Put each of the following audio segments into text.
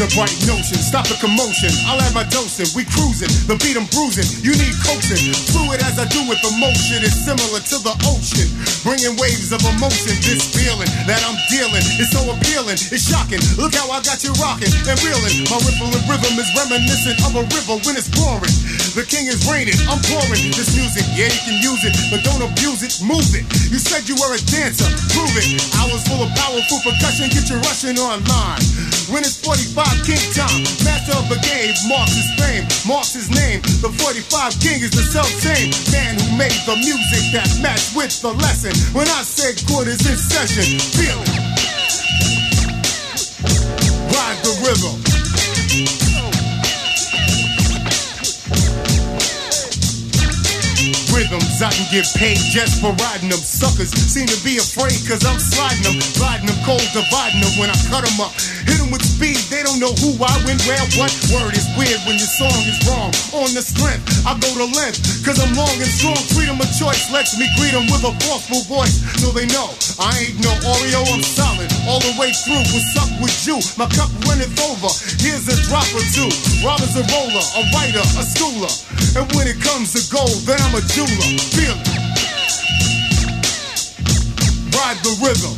a bright notion. Stop the commotion. I'll add my dosing. We cruising. The beat I'm bruising. You need coaching. Fluid as I do with emotion is similar to the ocean. Bringing waves of emotion. This feeling that I'm dealing is so appealing. It's shocking. Look how I got you rocking and reeling. My rippling rhythm is reminiscent of a river when it's roaring. The king is reigning. I'm pouring this music. Yeah, you can use it, but don't abuse it. Move it. You said you were a dancer. Prove it. I was full of powerful percussion. Get you rushing online. When it's 45 king time, master of the game, marks his fame, marks his name. The 45 king is the self same man who made the music that matched with the lesson. When I say good is in session, feel it. Ride the rhythm. I can get paid just for riding them. Suckers seem to be afraid cause I'm sliding them, sliding them cold, dividing them when I cut them up. Hit them with speed, they don't know who I win, where, what. Word is weird when your song is wrong. On the strength, I go to length cause I'm long and strong. Freedom of choice lets me greet them with a forceful voice so they know I ain't no Oreo, I'm solid. All the way through, what's up with you? My cup runneth over. Here's a drop or two. Rob is a roller, a writer, a schooler. And when it comes to gold, then I'm a jeweler. Feel it. Ride the rhythm.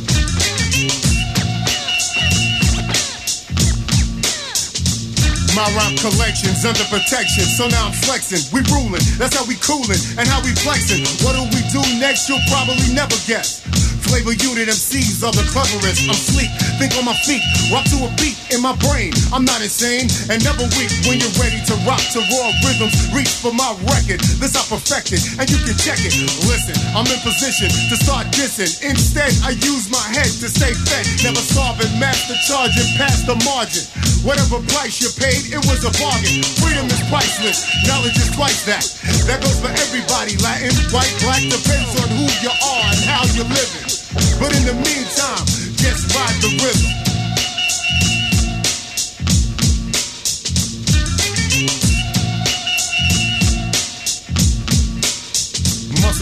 My rhyme collection's under protection, so now I'm flexing. We ruling, that's how we coolin' and how we flexing. What do we do next? You'll probably never guess. Flavor unit MCs are the cleverest. I'm sleek, think on my feet, rock to a beat in my brain. I'm not insane and never weak when you're ready to rock to raw rhythms. Reach for my record, this I perfected, and you can check it. Listen, I'm in position to start dissing. Instead, I use my head to stay fed. Never starving, master charging past the margin. Whatever price you paid, it was a bargain. Freedom is priceless, knowledge is twice that. That goes for everybody, Latin, white, black, depends on who you are and how you're living. But in the meantime, just ride the rhythm.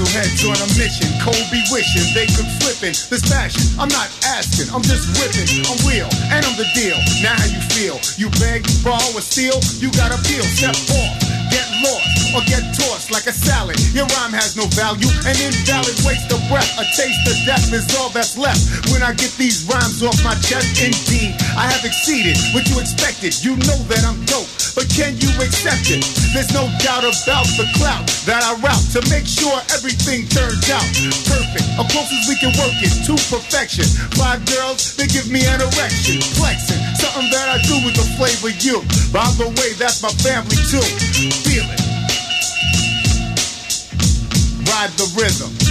Muscle heads on a mission, Kobe wishing they could flip in this fashion. I'm not asking, I'm just whipping. I'm real, and I'm the deal. Now how you feel? You beg, borrow, or steal? You gotta peel, step off, get lost, or get tossed like a salad. Your rhyme has no value, an invalid waste of breath. A taste of death is all that's left. When I get these rhymes off my chest, indeed, I have exceeded what you expected. You know that I'm dope, but can you accept it? There's no doubt about the clout that I route to make sure everything turns out perfect. As close as we can work it to perfection. Five girls, they give me an erection, flexing. Something that I do with the flavor you. By the way, that's my family too. Feel it. Ride the rhythm.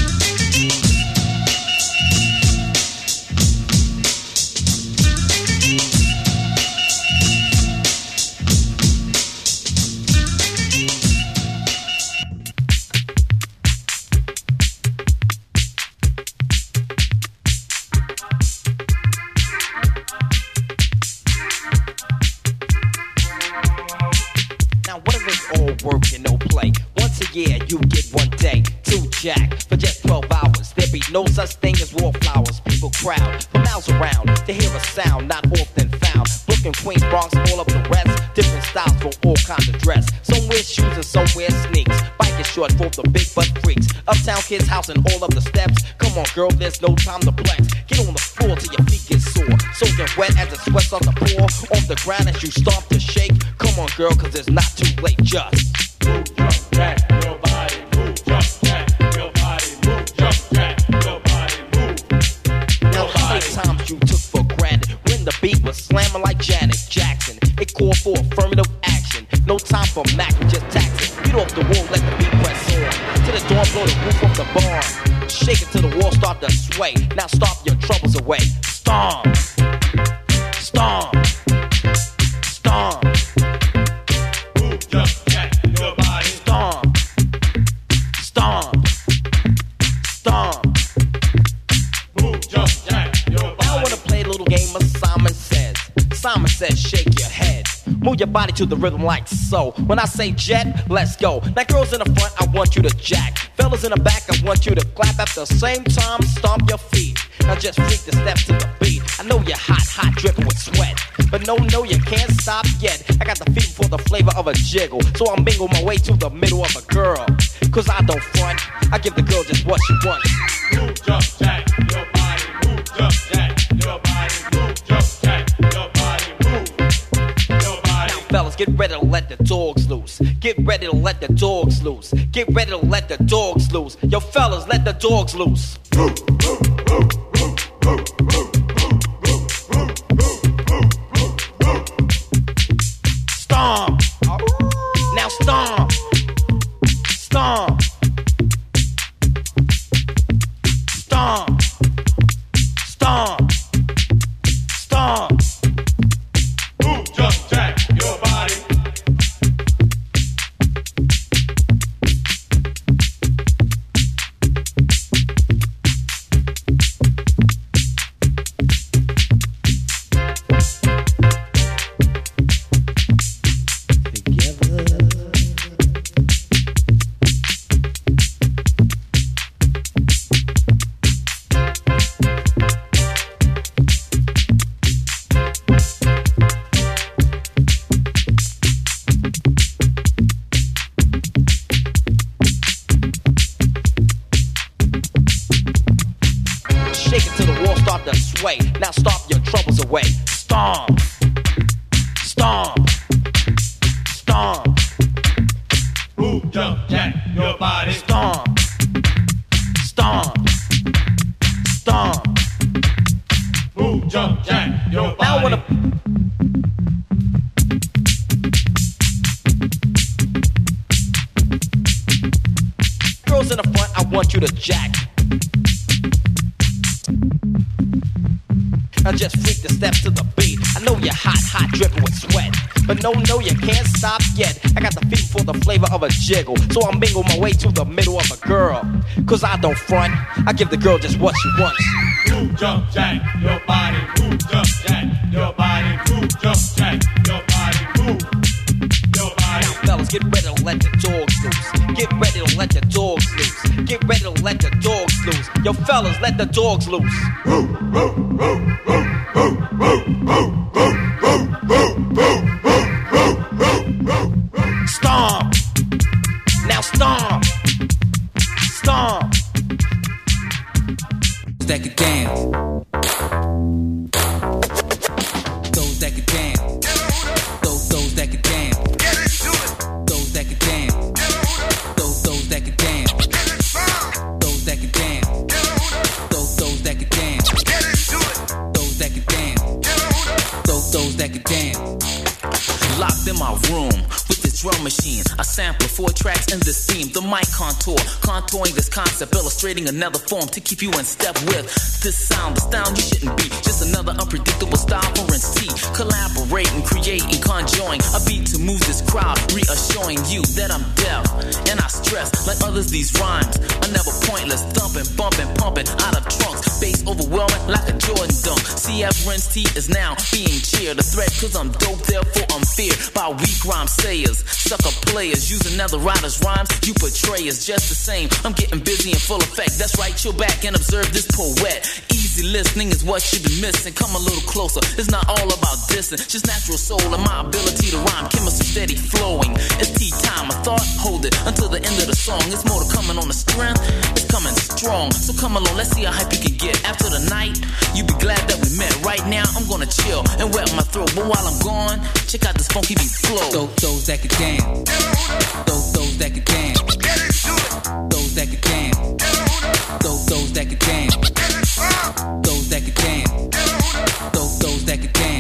No such thing as wallflowers. People crowd for miles around to hear a sound not often found. Brooklyn, Queens, Bronx, all of the rest. Different styles for all kinds of dress. Some wear shoes and some wear sneaks. Bike is short for the big butt freaks. Uptown kids house and all of the steps. Come on, girl, there's no time to flex. Get on the floor till your feet get sore. Soaking wet as the sweat's starts the pour off the ground as you start to shake. Come on, girl, cause it's not too late. Just For Mac, your body to the rhythm like so. When I say jet, let's go. Now, girls in the front, I want you to jack. Fellas in the back, I want you to clap at the same time. Stomp your feet. Now just freak the steps to the beat. I know you're hot, hot, dripping with sweat. But no, no, you can't stop yet. I got the feeling for the flavor of a jiggle. So I'll mingle my way to the middle of a girl. Cause I don't front, I give the girl just what she wants. Fellas, get ready to let the dogs loose. Get ready to let the dogs loose. Get ready to let the dogs loose. Yo, fellas, let the dogs loose. Jump, jack, your body. Stomp. Stomp. Stomp. Jump, jack, your Now I body. wanna Girls in the front, I want you to jack. Now just freak the steps to the beat. I know you're hot, hot, dripping with sweat. But no, no, you can't stop yet. I got the feeling for the flavor of a jiggle. So I'll mingle my way to the middle of a girl. Cause I don't front, I give the girl just what she wants. Move, jump, jack, your body. Move, jump, jack, your body. Move, jump, jack, your body. Move, your body. Now, fellas, get ready to let the dogs loose. Get ready to let the dogs loose. Get ready to let the dogs loose. Yo, fellas, let the dogs loose. Stomp. My room drum machine. I sample four tracks in this theme. The mic contour, contouring this concept, illustrating another form to keep you in step with this sound. The sound you shouldn't be. Just another unpredictable style for MC. Collaborating, creating, conjoining a beat to move this crowd, reassuring you that I'm deaf. And I stress, like others, these rhymes are never pointless. Thumping, bumping, pumping out of trunks. Bass overwhelming like a Jordan dunk. CF Ren's T is now being cheered. A threat cause I'm dope, therefore I'm feared by weak rhyme sayers. Sucker players using another writer's rhymes. You portray is just the same. I'm getting busy in full effect. That's right, chill back and observe this poet. Easy listening is what you've been missing. Come a little closer. It's not all about dissing. Just natural soul and my ability to rhyme. Chemistry steady flowing. It's tea time. I thought, hold it until the end of the song. It's more to coming on the strength. It's coming strong. So come along, let's see how hype you can get. After the night, you be glad that we met. Right now, I'm gonna chill and wet my throat. But while I'm gone, check out this funky beat flow. Those those that could dance. Those those that could dance. Those that could dance. Those those that could dance. Those that can dance. Those those that could dance.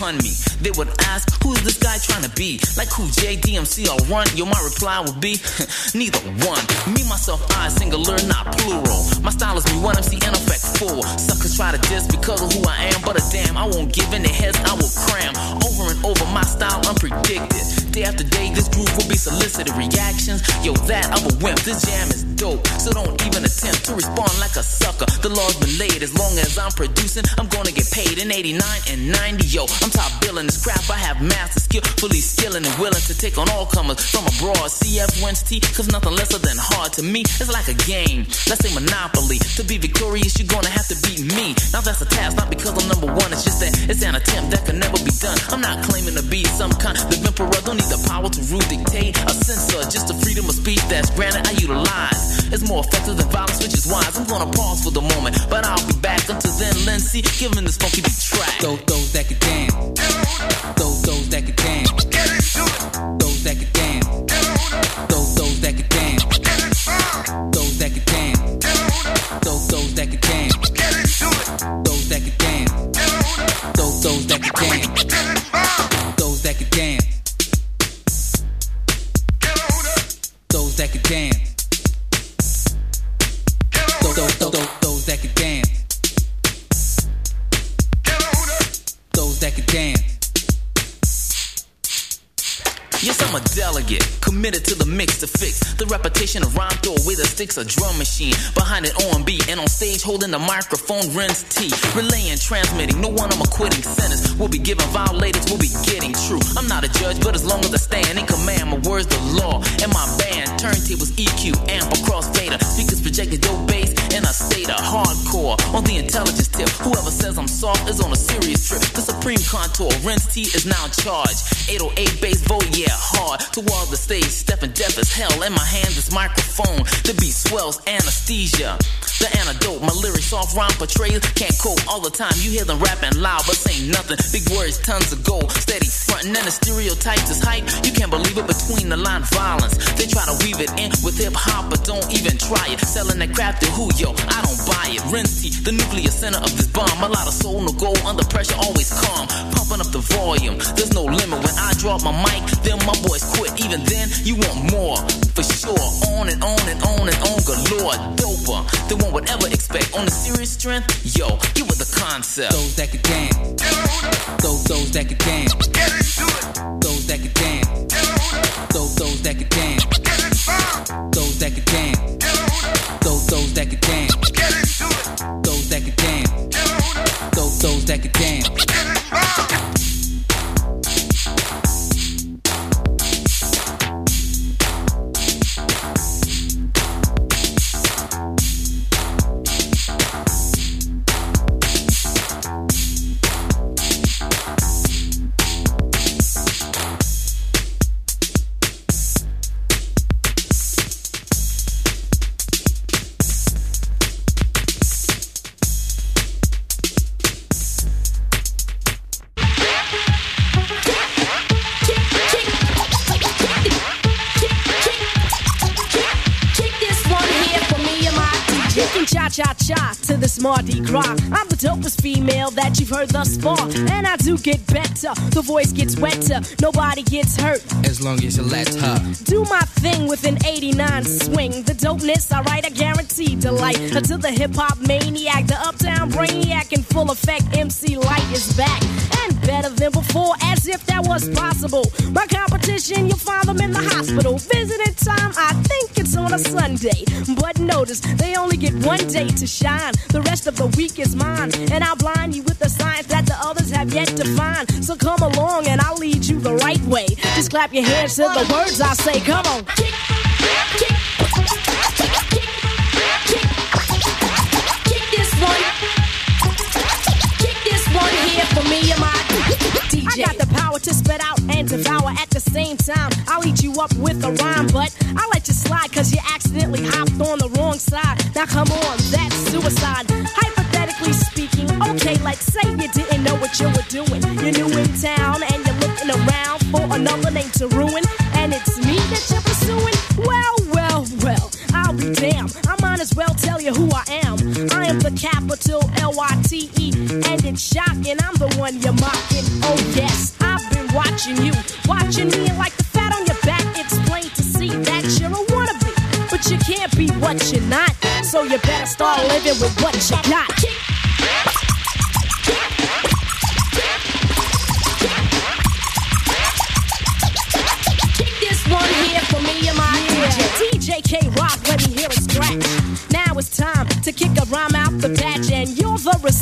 Upon me. They would ask, who's this guy trying to be? Like who, JDMC or Run? Yo, my reply would be, neither one. Me, myself, I, singular, not plural. My style is me, one MC, in effect, full. Suckers try to diss because of who I am, but a damn, I won't give in their heads, I will cram. Over and over, my style unpredicted. Day after day, this groove will be solicited reactions. Yo, that I'm a wimp, this jam is dope. So don't even attempt to respond like a sucker. The law's been laid, as long as I'm producing, I'm gonna get paid in 89 and 90. Yo, I'm top billing in this crap. I have master skill, fully skilling and willing to take on all comers from abroad. CF wins T, cause nothing lesser than hard to me. It's like a game. Let's say Monopoly. To be victorious, you're gonna have to beat me. Now that's a task, not because I'm number one. It's just that it's an attempt that can never be done. I'm not claiming to be some kind of emperor. Don't need the power to rule, dictate, a censor. Just the freedom of speech that's granted, I utilize. It's more effective than violence, which is wise. I'm gonna pause for the moment, but I'll be back. Until then, Lindsay, giving this funky beat track. Those, those that can dance. Those, those that can dance. Those that can dance. Those, those that can dance. Those that can dance. Those, those that can dance. Those that can dance. Those, those that can dance. Those that can dance. Those that can dance. Those, those, those, Committed to the mix to fix the repetition of rhyme. Throw away the sticks, a drum machine behind on beat, and on stage holding the microphone, rinse T, relaying, transmitting. No one I'm a quitting sentence. We'll be giving violators, we'll be getting true. I'm not a judge, but as long as I stand in command, my words the law. And my band, turntables, EQ, amp across Vader, speakers projected dope bass a state of hardcore. On the intelligence tip, whoever says I'm soft is on a serious trip. The supreme contour, rinse T is now in charge. 808 bass, vote yeah hard toward the stage, stepping deaf as hell. In my hand, this microphone, the beat swells, anesthesia. The antidote, my lyrics off rhyme portrays, can't quote all the time. You hear them rapping loud, but saying nothing. Big words, tons of gold, steady frontin', and the stereotypes is hype. You can't believe it between the line violence. They try to weave it in with hip hop, but don't even try it. Selling that crap to who, yo? I don't buy it. Renzi, the nuclear center of this bomb. A lot of soul, no gold, under pressure, always calm. Pumping up the volume, there's no limit. When I drop my mic, then my boys quit. Even then, you want more, for sure. On and on and on and on galore. Doper than one would ever expect. On the serious strength, yo, you with the concept. Those that can dance. Those, those that can dance. Those that can dance. Those, those that can dance. Those that can dance. Those, those that can dance. That you've heard thus far. And I do get better. The voice gets wetter. Nobody gets hurt. As long as you let her. Do my thing with an 89 swing. The dopeness, I write a guaranteed delight. To the hip hop maniac, the uptown brainiac in full effect. MC Lyte is back. And better than before, as if that was possible. My competition, you'll find them in the hospital. Visiting time, I think it's on a Sunday. But notice, they only get one day to shine. The rest of the week is mine. And I'll blind you with the signs that the others have yet to find. So come along and I'll lead you the right way. Just clap your hands to the words I say. Come on. Kick, kick, kick, kick, this one. Kick this one here for me and my DJ. I got the power to spit out and devour at the same time. I'll eat you up with a rhyme, but I let you slide cause you accidentally hopped on the wrong side. Now come on, that's suicide. Hypothetically speaking, okay, let's say you didn't know what you were doing. You're new in town and you're looking around for another name to ruin. And it's me that you're pursuing? Well, well, well, I'll be damned. I might as well tell you who I am. I am the capital L-Y-T-E, and it's shocking. I'm the one you're mocking. Oh yes, I've been watching you, watching me, and like the fat on your back, it's plain to see that you're a wannabe. But you can't be what you're not, so you better start living with what you got.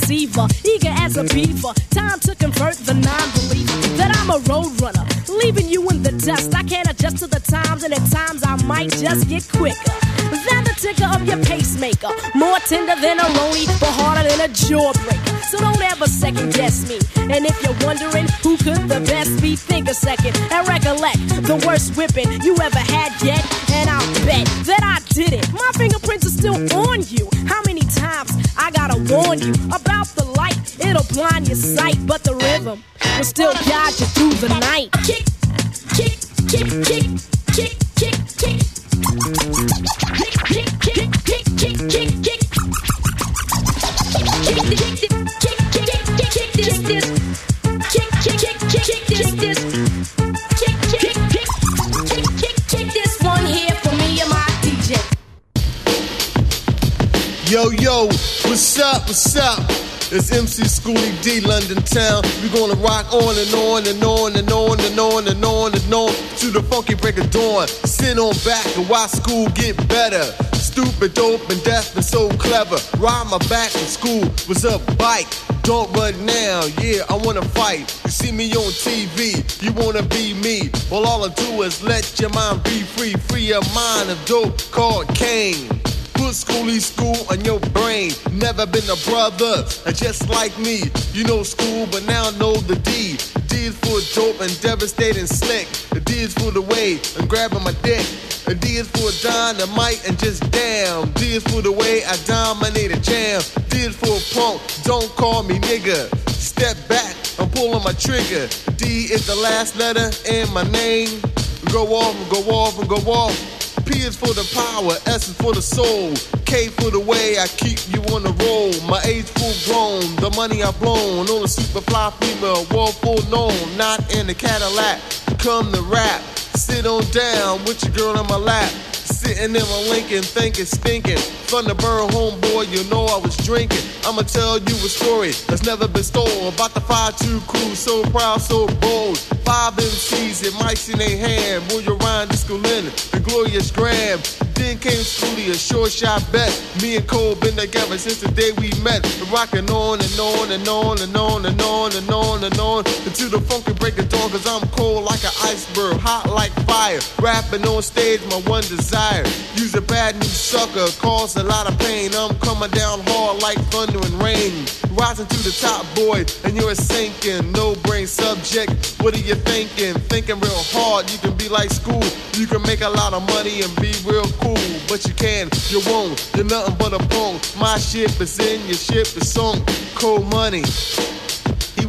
Receiver, eager as a beaver. Time to convert the non-believer. that I'm a road runner, leaving you in the dust. I can't adjust to the times, and at times I might just get quicker than the ticker of your pacemaker. More tender than a roni, but harder than a jawbreaker. So don't ever second guess me. And if you're wondering who could the best be, think a second and recollect the worst whipping you ever had yet. And I'll bet that I did it. My fingerprints are still on you. How many times I gotta warn you about the Lyte? It'll blind your sight, but the rhythm will still guide you through the night. Kick, kick, kick, kick, kick, kick, kick. Kick, kick, kick, kick, kick, kick, kick. Kick, kick, kick, kick, kick, Yo, yo, what's up, what's up? It's MC Schoolly D, London town. we gonna rock on and on and on and on and on and on and on to the funky break of dawn. Sit on back and watch school get better. Stupid, dope, and deaf and so clever. Ride my back in school was a bike. Don't run now, yeah, I wanna fight. You see me on TV, you wanna be me. Well, all I do is let your mind be free. Free your mind of dope called Kane. Schooly school on your brain. Never been a brother, and just like me. You know school, but now know the D. D is for dope and devastating slick. The D is for the way and grabbing my dick. The D is for dynamite and just damn. D is for the way I dominate a jam. D is for punk, don't call me nigga. Step back, I'm pulling my trigger. D is the last letter in my name. Go off go off and go off. P is for the power, S is for the soul, K for the way I keep you on the roll. My age full grown, the money I've blown on a super fly female, world full known, not in a Cadillac. Come to rap, sit on down with your girl on my lap. Sitting in my Lincoln, thinking, stinking. Thunderbird homeboy, you know I was drinking. I'ma tell you a story that's never been told about the 5-2 crew, so proud, so bold. Five MCs and mics in their hand. Will you rhyme Disco Lynn, the glorious Graham. Then came Schoolly, a short shot bet. Me and Cole been together since the day we met. Rocking on and on and on and on and on and on and on until the funky break of dawn. Cause I'm cold like an iceberg, hot like fire. Rapping on stage, my one desire. Use a bad news sucker, cause a lot of pain. I'm coming down hard like thunder and rain. Rising to the top, boy, and you're sinking. No brain subject. What are you thinking? Thinking real hard. You can be like school. You can make a lot of money and be real cool. But you can, you won't. You're nothing but a punk. My ship is in, your ship is sunk. Code Money.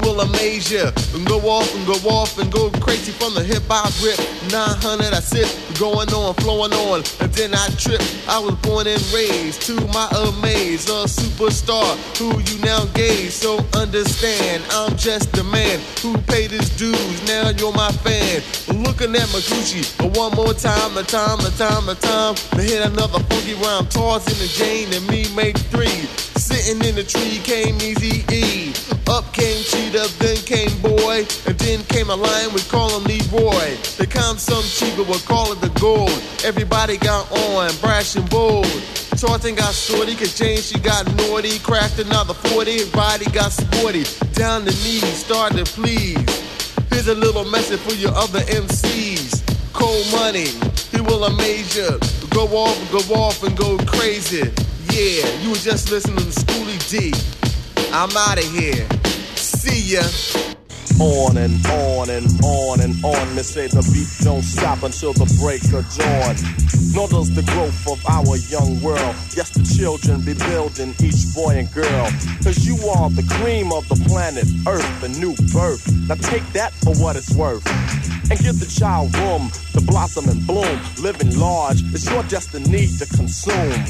Will amaze you and go off and go off and go crazy from the hip hop grip. 900, I sit going on, flowing on, and then I trip. I was born and raised to my amaze, a superstar who you now gaze. So understand, I'm just the man who paid his dues. Now you're my fan. Looking at my Gucci, but one more time, the time, the time, the time to hit another funky rhyme. Tarzan and the Jane and me make three. Sitting in the tree came Easy. Up came Cheetah, then came Boy, and then came a lion, we call him Leroy. They come some cheaper, we'll call it the gold. Everybody got on, brash and bold. Tarzan got shorty, cause Jane she got naughty. Cracked another 40, body got sporty. Down the knees, start to please. Here's a little message for your other MCs. Code Money, he will amaze you. Go off go off and go crazy. Yeah, you were just listening to Schoolly D. I'm out of here. See ya. on and on and on and on. They say the beat don't stop until the break of dawn. Nor does the growth of our young world. Yes, the children be building each boy and girl. Cause you are the cream of the planet Earth, the new birth. Now take that for what it's worth. And give the child room to blossom and bloom. Living large is your destiny to consume.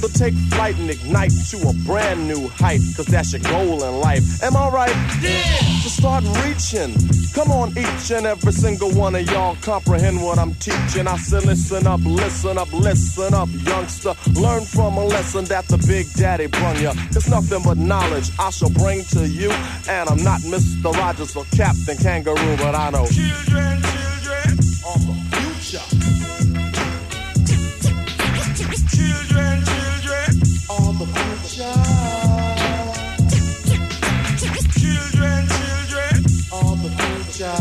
So take flight and ignite to a brand new height. Cause that's your goal in life. Am I right? Yeah! To start reaching. Come on, each and every single one of y'all comprehend what I'm teaching. I said, listen up, listen up, listen up, youngster. Learn from a lesson that the Big Daddy brung ya. It's nothing but knowledge I shall bring to you. And I'm not Mr. Rogers or Captain Kangaroo, but I know. Children of the future. Children, children of the future. Children, children of the future.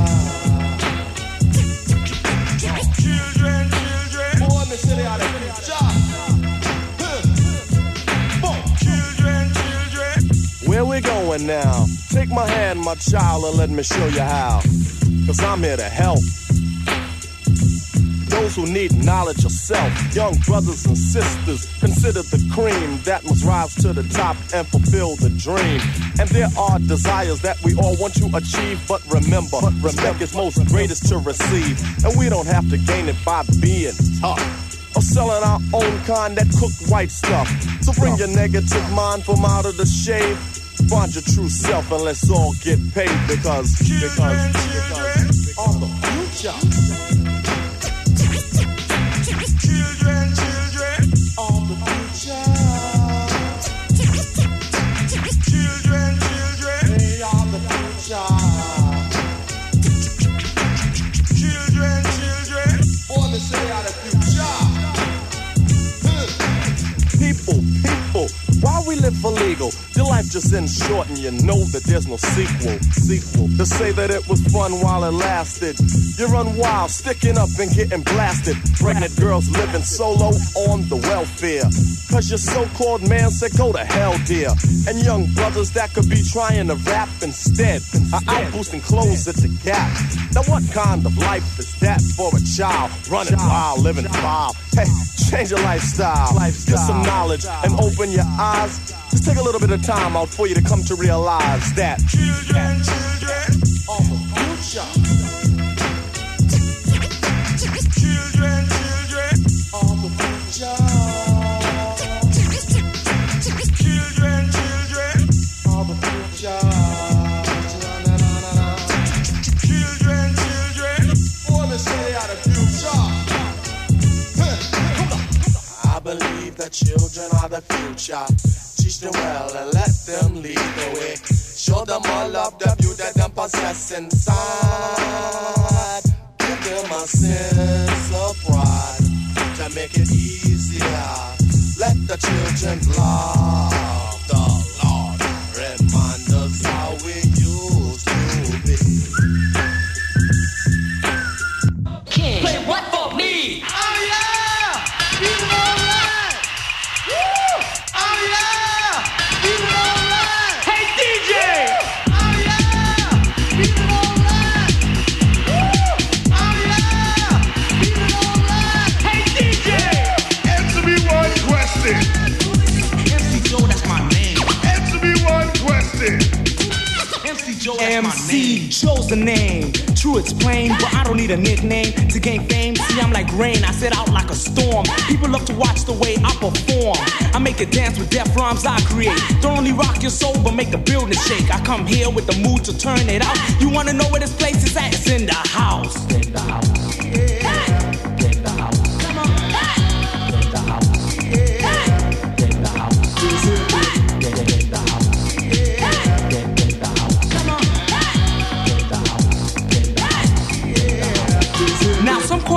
Children, children. Boy, me they are the future. Children, children. Where we going now? Take my hand, my child, and let me show you how. Cause I'm here to help those who need knowledge of self. Young brothers and sisters, consider the cream that must rise to the top and fulfill the dream. And there are desires that we all want to achieve, but remember, respect is most greatest to receive. And we don't have to gain it by being tough. Or selling our own kind that cook white stuff. So bring your negative mind from out of the shade. Find your true self and let's all get paid because, because, because, all the future. Children, life just ends short and you know that there's no sequel. Sequel. To say that it was fun while it lasted. You run wild, sticking up and getting blasted. Pregnant girls living solo on the welfare. Cause your so-called man said go to hell, dear. And young brothers that could be trying to rap instead. Are out boosting clothes at the gap. Now what kind of life is that for a child? Running wild, living wild. Hey, change your lifestyle. Get some knowledge and open your eyes. Just take a little bit of time out for you to come to realize that. Children, children children are the future. Teach them well and let them lead the way. Show them all of the beauty that them possess inside. Give them a sense of pride to make it easier. Let the children love MC chose the name. True, it's plain, but I don't need a nickname to gain fame. See, I'm like rain, I set out like a storm. People love to watch the way I perform. I make it dance with death rhymes I create. Don't only rock your soul, but make the building shake. I come here with the mood to turn it out. You wanna know where this place is at? It's in the house. In the house.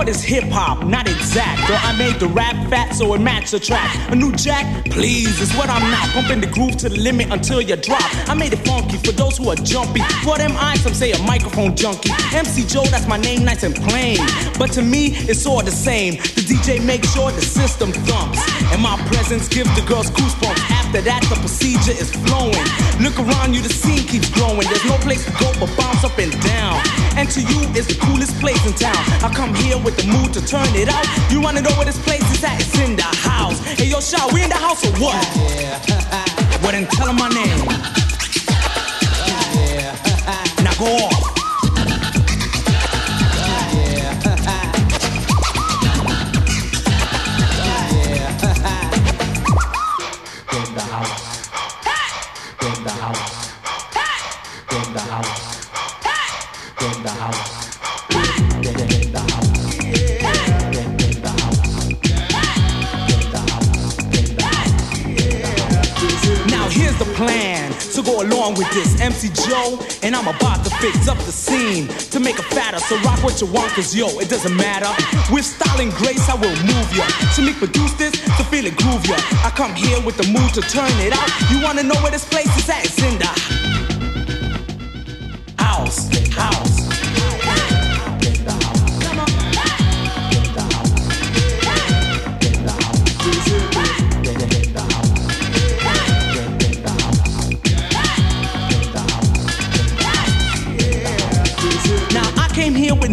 Call this hip hop, not exact. Though I made the rap fat so it matched the track. A new jack, please, is what I'm not. Pumping the groove to the limit until you drop. I made it funky for those who are jumpy. For them eyes, some say a microphone junkie. MC Joe, that's my name, nice and plain. But to me, it's all the same. The DJ makes sure the system thumps. And my presence gives the girls goosebumps. After that, the procedure is flowing. Look around you, the scene keeps growing. There's no place to go but bounce up and down. And to you, it's the coolest place in town. I come here with the mood to turn it out. You wanna know where this place is at? It's in the house. Hey, yo, Shaw, we in the house or what? Yeah. well, then tell 'em my name. And I'm about to fix up the scene to make it fatter. So rock what you want, cause yo, it doesn't matter. With style and grace, I will move ya. To me produce this, to feel it groove ya. I come here with the mood to turn it out. You wanna know where this place is at? It's in the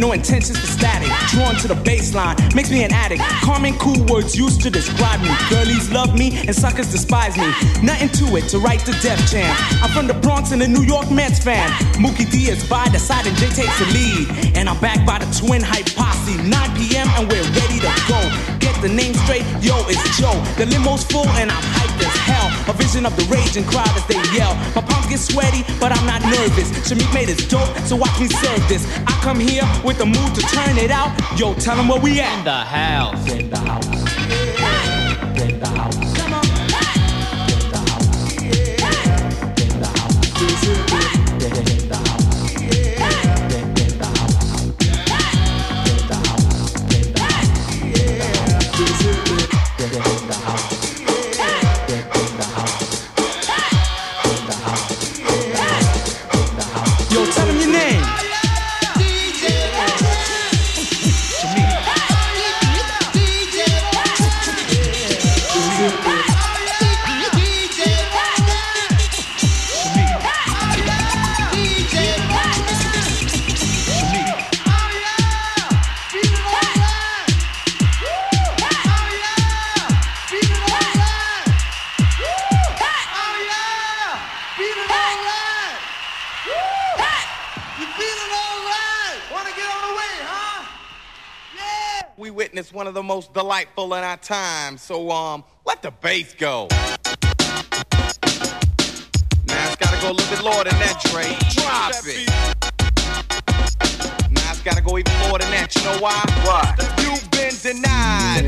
no intentions for static. Drawn to the baseline, makes me an addict. Common cool words used to describe me. Girlies love me and suckers despise me. Nothing to it to write the death Jam. I'm from the Bronx and a New York Mets fan. Mookie D is by the side and Jay takes the lead. And I'm backed by the twin hype posse. 9 p.m. and we're ready to go. Get the name straight, yo, it's Joe. The limo's full and I'm hyped as hell. A vision of the raging crowd as they yell. My palms get sweaty, but I'm not nervous. Shamik made it dope, so watch me serve this. I come here with the mood to turn it out. Yo, tell them where we at. In the house. In the house. We witnessed one of the most delightful in our time, so um, let the bass go. Now it's gotta go a little bit lower than that, Dre. Drop it. Now it's gotta go even lower than that. You know why? Why? You've been denied,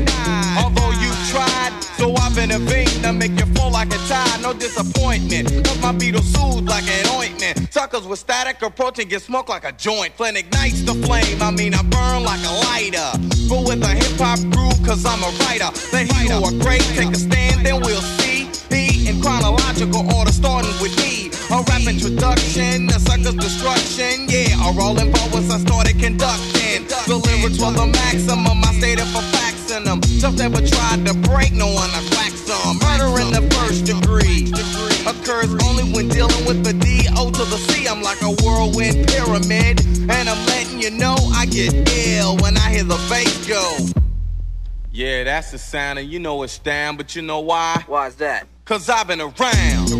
although you tried. So I've intervened to make you fall like a tide. No disappointment, cause my beetle soothes like an ointment. Suckers with static approaching get smoked like a joint. Flint ignites the flame. I mean, I burn like a lighter. But with a hip hop groove, cause I'm a writer. The hero are great, take a stand, then we'll see. He in chronological order, starting with me. A rap introduction, a sucker's destruction. Yeah, a rolling ball once I started conducting. The lyrics were the maximum, I stated for facts in them. Just never tried to break, no one I crack some. Murder in the first degree occurs only when dealing with the D-O to the C. I'm like a whirlwind pyramid, and I'm letting you know I get ill when I hear the bass go. Yeah, that's the sound, and you know it's down, but you know why? Why's that? Cause I've been around,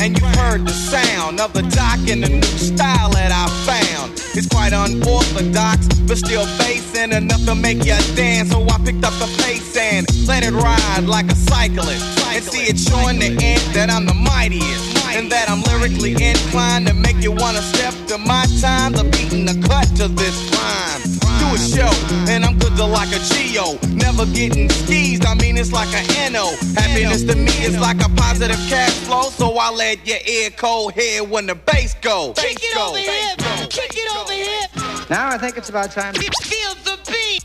and you've heard the sound of the doc and the new style that I found. It's quite unorthodox, but still basing enough to make you dance. So I picked up the pace and let it ride like a cyclist. And see it showing the end that I'm the mightiest. And that I'm lyrically inclined to make you wanna step to my time. The beat and the cut to this rhyme. Do a show, and I'm good to like a Geo. Never getting skeezed, I mean it's like a NO. Happiness to me is like a positive cash flow. So I let your ear cold hear when the bass go. Kick it over here. Kick it over here. Now I think it's about time. To feel the beat.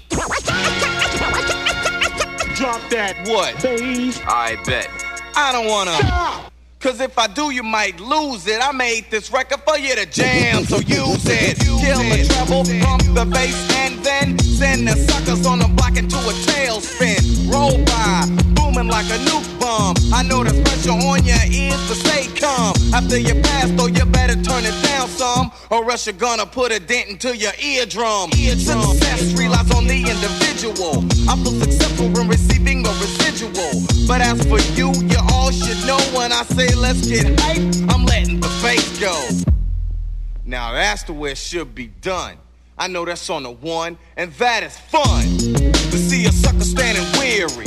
Drop that what? Bass. I bet. I don't wanna. Cause if I do, you might lose it. I made this record for you to jam, so use it. Kill the treble, pump the bass, and then send the suckers on the block into a tailspin. Roll by, booming like a nuke bomb. I know the pressure on your ears, but stay calm. After you pass, though, you better turn it down some, or else you're gonna put a dent into your eardrum. Success relies on the individual. I feel successful in receiving a residual. But as for you, you all should know when I say let's get hype, I'm letting the bass go. Now that's the way it should be done. I know that's on the one, and that is fun. To see a sucker standing weary,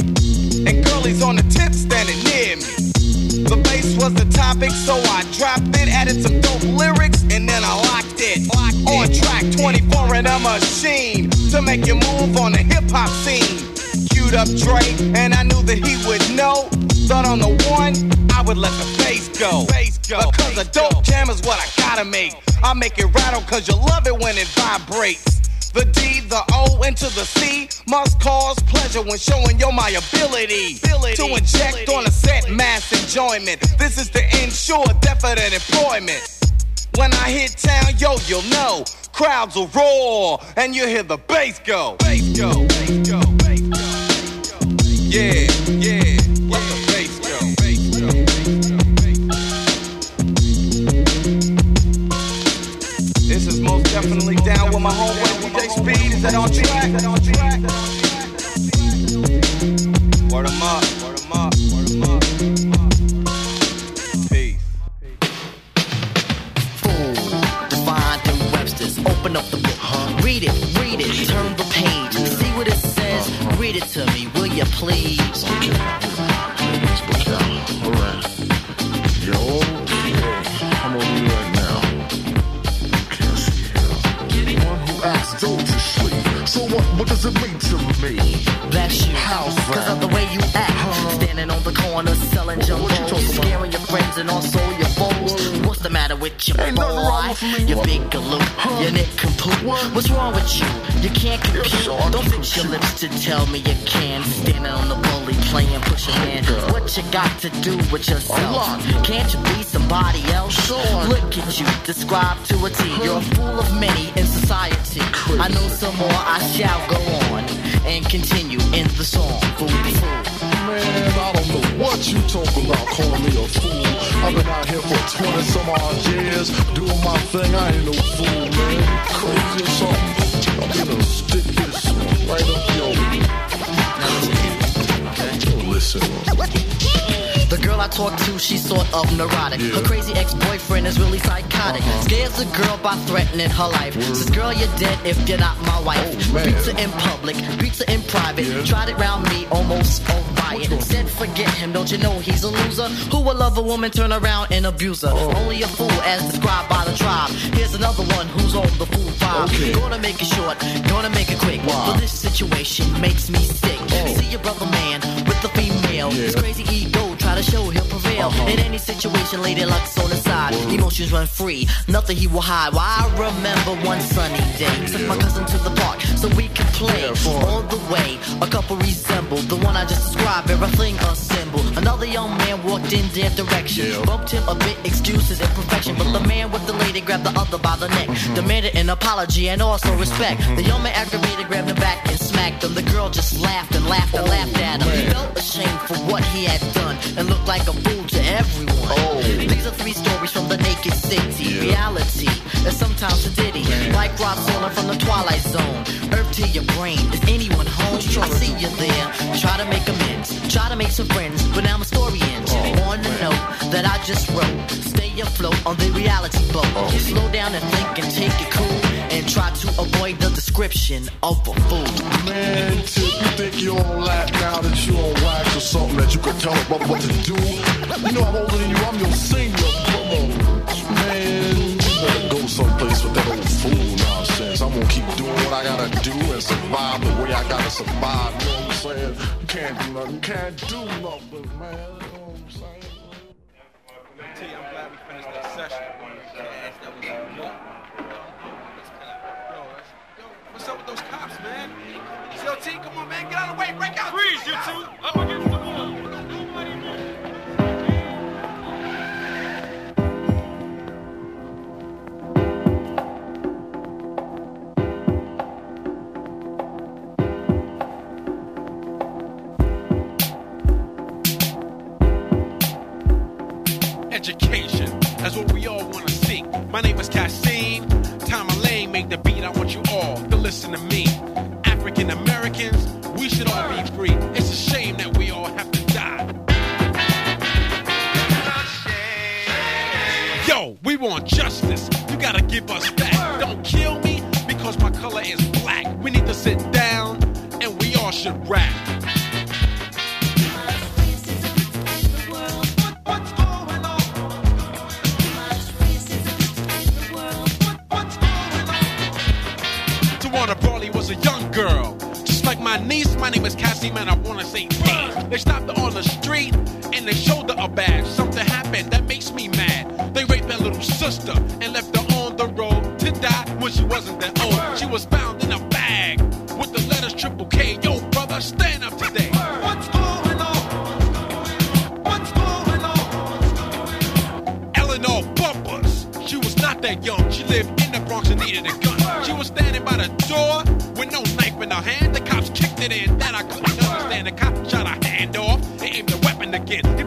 and girlies on the tip standing near me. The bass was the topic, so I dropped it, added some dope lyrics, and then I locked it. on track 24 in a machine to make you move on the hip hop scene. Queued up Dre, and I knew that he would know. Thought on the one, I would let the bass go. Bass go. Cause a dope jam is what I gotta make. I make it rattle cause you love it when it vibrates. The D, the O, into the C must cause pleasure when showing you my ability to inject on a set mass enjoyment. This is to ensure definite employment. When I hit town, yo, you'll know. Crowds will roar, and you hear the bass go. Bass go, bass go, bass go, bass go. Yeah, yeah, let the bass go. Bass go, bass go, bass go. This is most definitely definitely down with my homeboy DJ Speed. Is that on track? Word 'em up, Open up the book. Read it, read it, turn the page. See what it says. Read it to me, will you please? Yo, I'm on you right now. Can't see hell. One who acts don't sleep. So what? What does it mean to me? That's you. How's Cause of the way you act. Standing on the corner selling jumbo. Scaring your friends and also your with you, Ain't nothing wrong boy? with me. You big galoot. Your neck compute. What's wrong with you? You can't compute. sure Don't fix your lips to tell me you can. Standing on the bully playing push your hand. What you got to do with yourself? Can't you be somebody else? Look at you, describe to a T. You're a fool of many in society. I know some more, I shall go on and continue in the song. Fool fool. Man, I don't know what you talking about calling me a fool. I've been out here for 20 some odd years doing my thing. I ain't no fool, man. Crazy or something? I'm gonna stick this right up your. Yo, listen. The girl I talk to, she's sort of neurotic. Her crazy ex-boyfriend is really psychotic. Scares the girl by threatening her life. Says, girl, you're dead if you're not my wife. Beats her in public, beats her in private. Tried it round me, almost all riot. Said, forget him, don't you know he's a loser? Who will love a woman, turn around and abuse her? Only a fool, as described by the tribe. Here's another one who's on the fool vibe. Gonna make it short, gonna make it quick. But this situation makes me sick. See your brother man with the female. His crazy ego to show he'll prevail. Uh-huh. In any situation, lady luck's on his side. Emotions run free, nothing he will hide. Why I remember one sunny day, took my cousin to the park so we could play all the way. A couple resembled the one I just described, everything assembled. Another young man walked in their direction, bumped him a bit, excuses imperfection. But the mm-hmm. man with the lady grabbed the other by the neck, mm-hmm. demanded an apology and also respect. The mm-hmm. young man aggravated, grabbed him back and smacked him. The girl just laughed and laughed and laughed at him. He felt ashamed for what he had done and looked like a fool to everyone. Oh. These are three stories from the naked city. Reality is sometimes a ditty. Like Rod Serling from the Twilight Zone. Earth to your brain. Is anyone home? I see you there. Try to make amends. Try to make some friends. But now my story ends. On the note that I just wrote. Stay afloat on the reality boat. Oh. Slow down and think and take it cool. And try to avoid the description of a fool. Man, you think you're on lap now that you on wax or something that you could tell a brother what to do? You know I'm older than you, I'm your senior. Come on, man, you better go someplace with that old fool nonsense. I'm gonna keep doing what I gotta do and survive the way I gotta survive. You know what I'm saying? You can't do nothing, you can't do nothing, man. Come on, man, get out of the way, break out. Freeze, you two. Up against the that young. She lived in the Bronx and needed a gun. She was standing by the door with no knife in her hand. The cops kicked it in. That I couldn't understand. The cop shot her hand off and aimed the weapon again.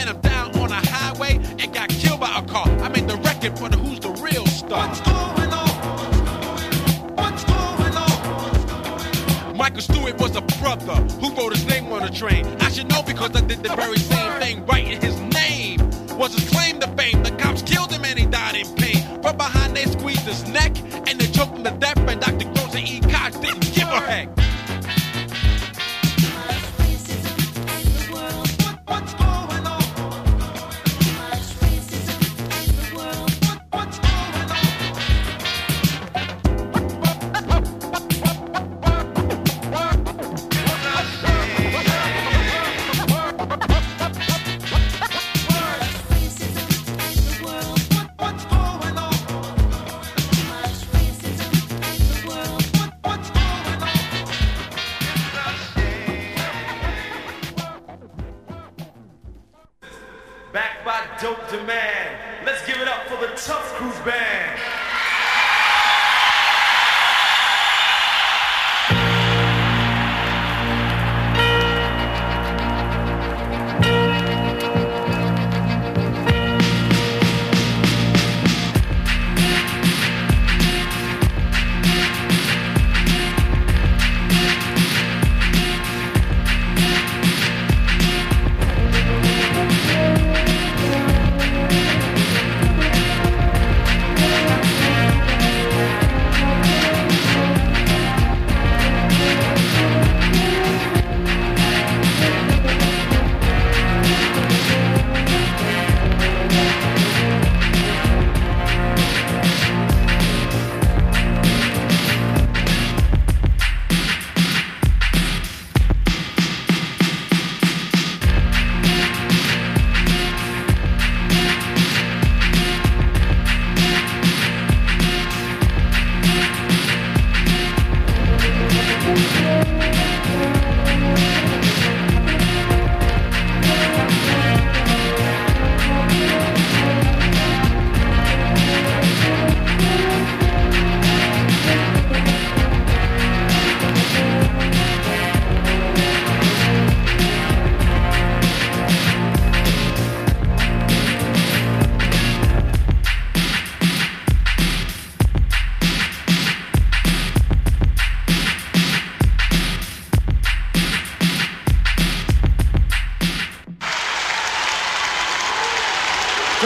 ran him down on a highway and got killed by a car. I made the record for the Who's the Real Star. Michael Stewart was a brother who wrote his name on a train. I should know because I did the very same thing. Writing his name was his claim to fame. The cops killed him and he died in pain. From behind, they squeezed his neck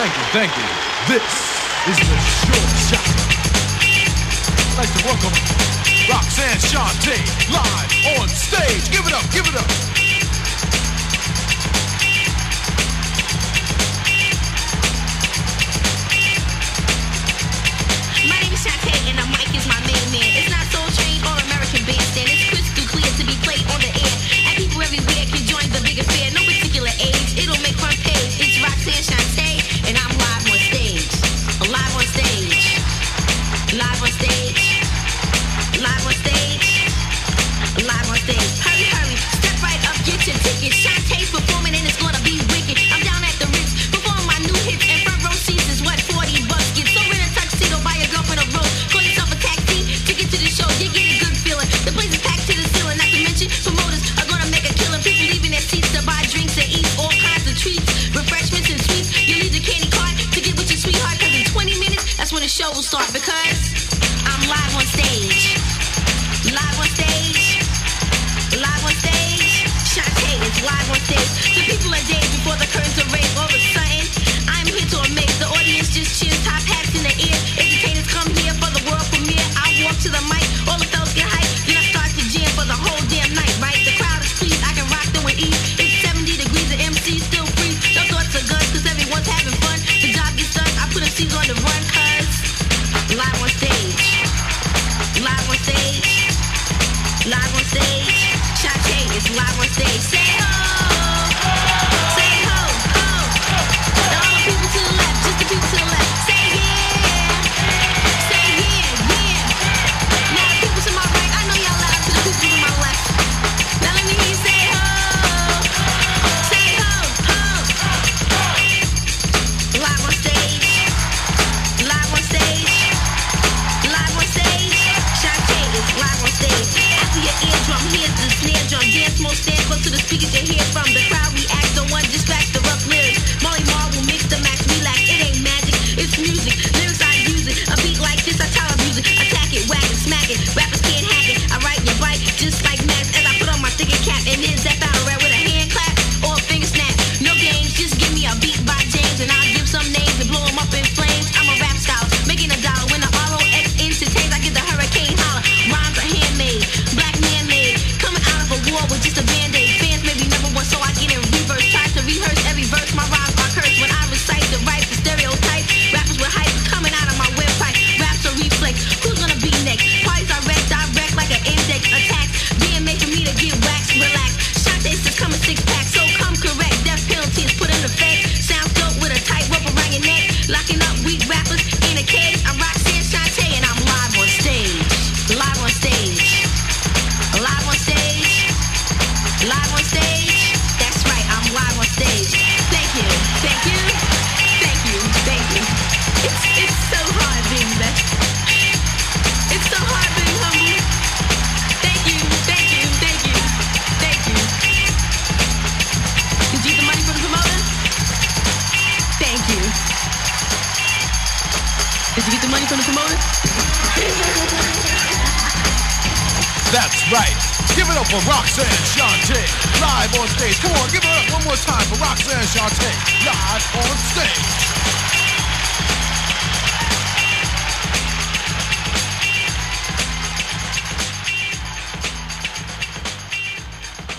Thank you, thank you. This is the short shot. I'd like to welcome Roxanne Shante live on stage. Give it up, give it up. My name is Shante and the mic is my main man. It's not American Bandstand. It's crystal clear to be played on the air. And people everywhere can join the biggest affair. No particular age, it'll make front page. It's Roxanne Shante.